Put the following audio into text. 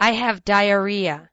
I have diarrhea.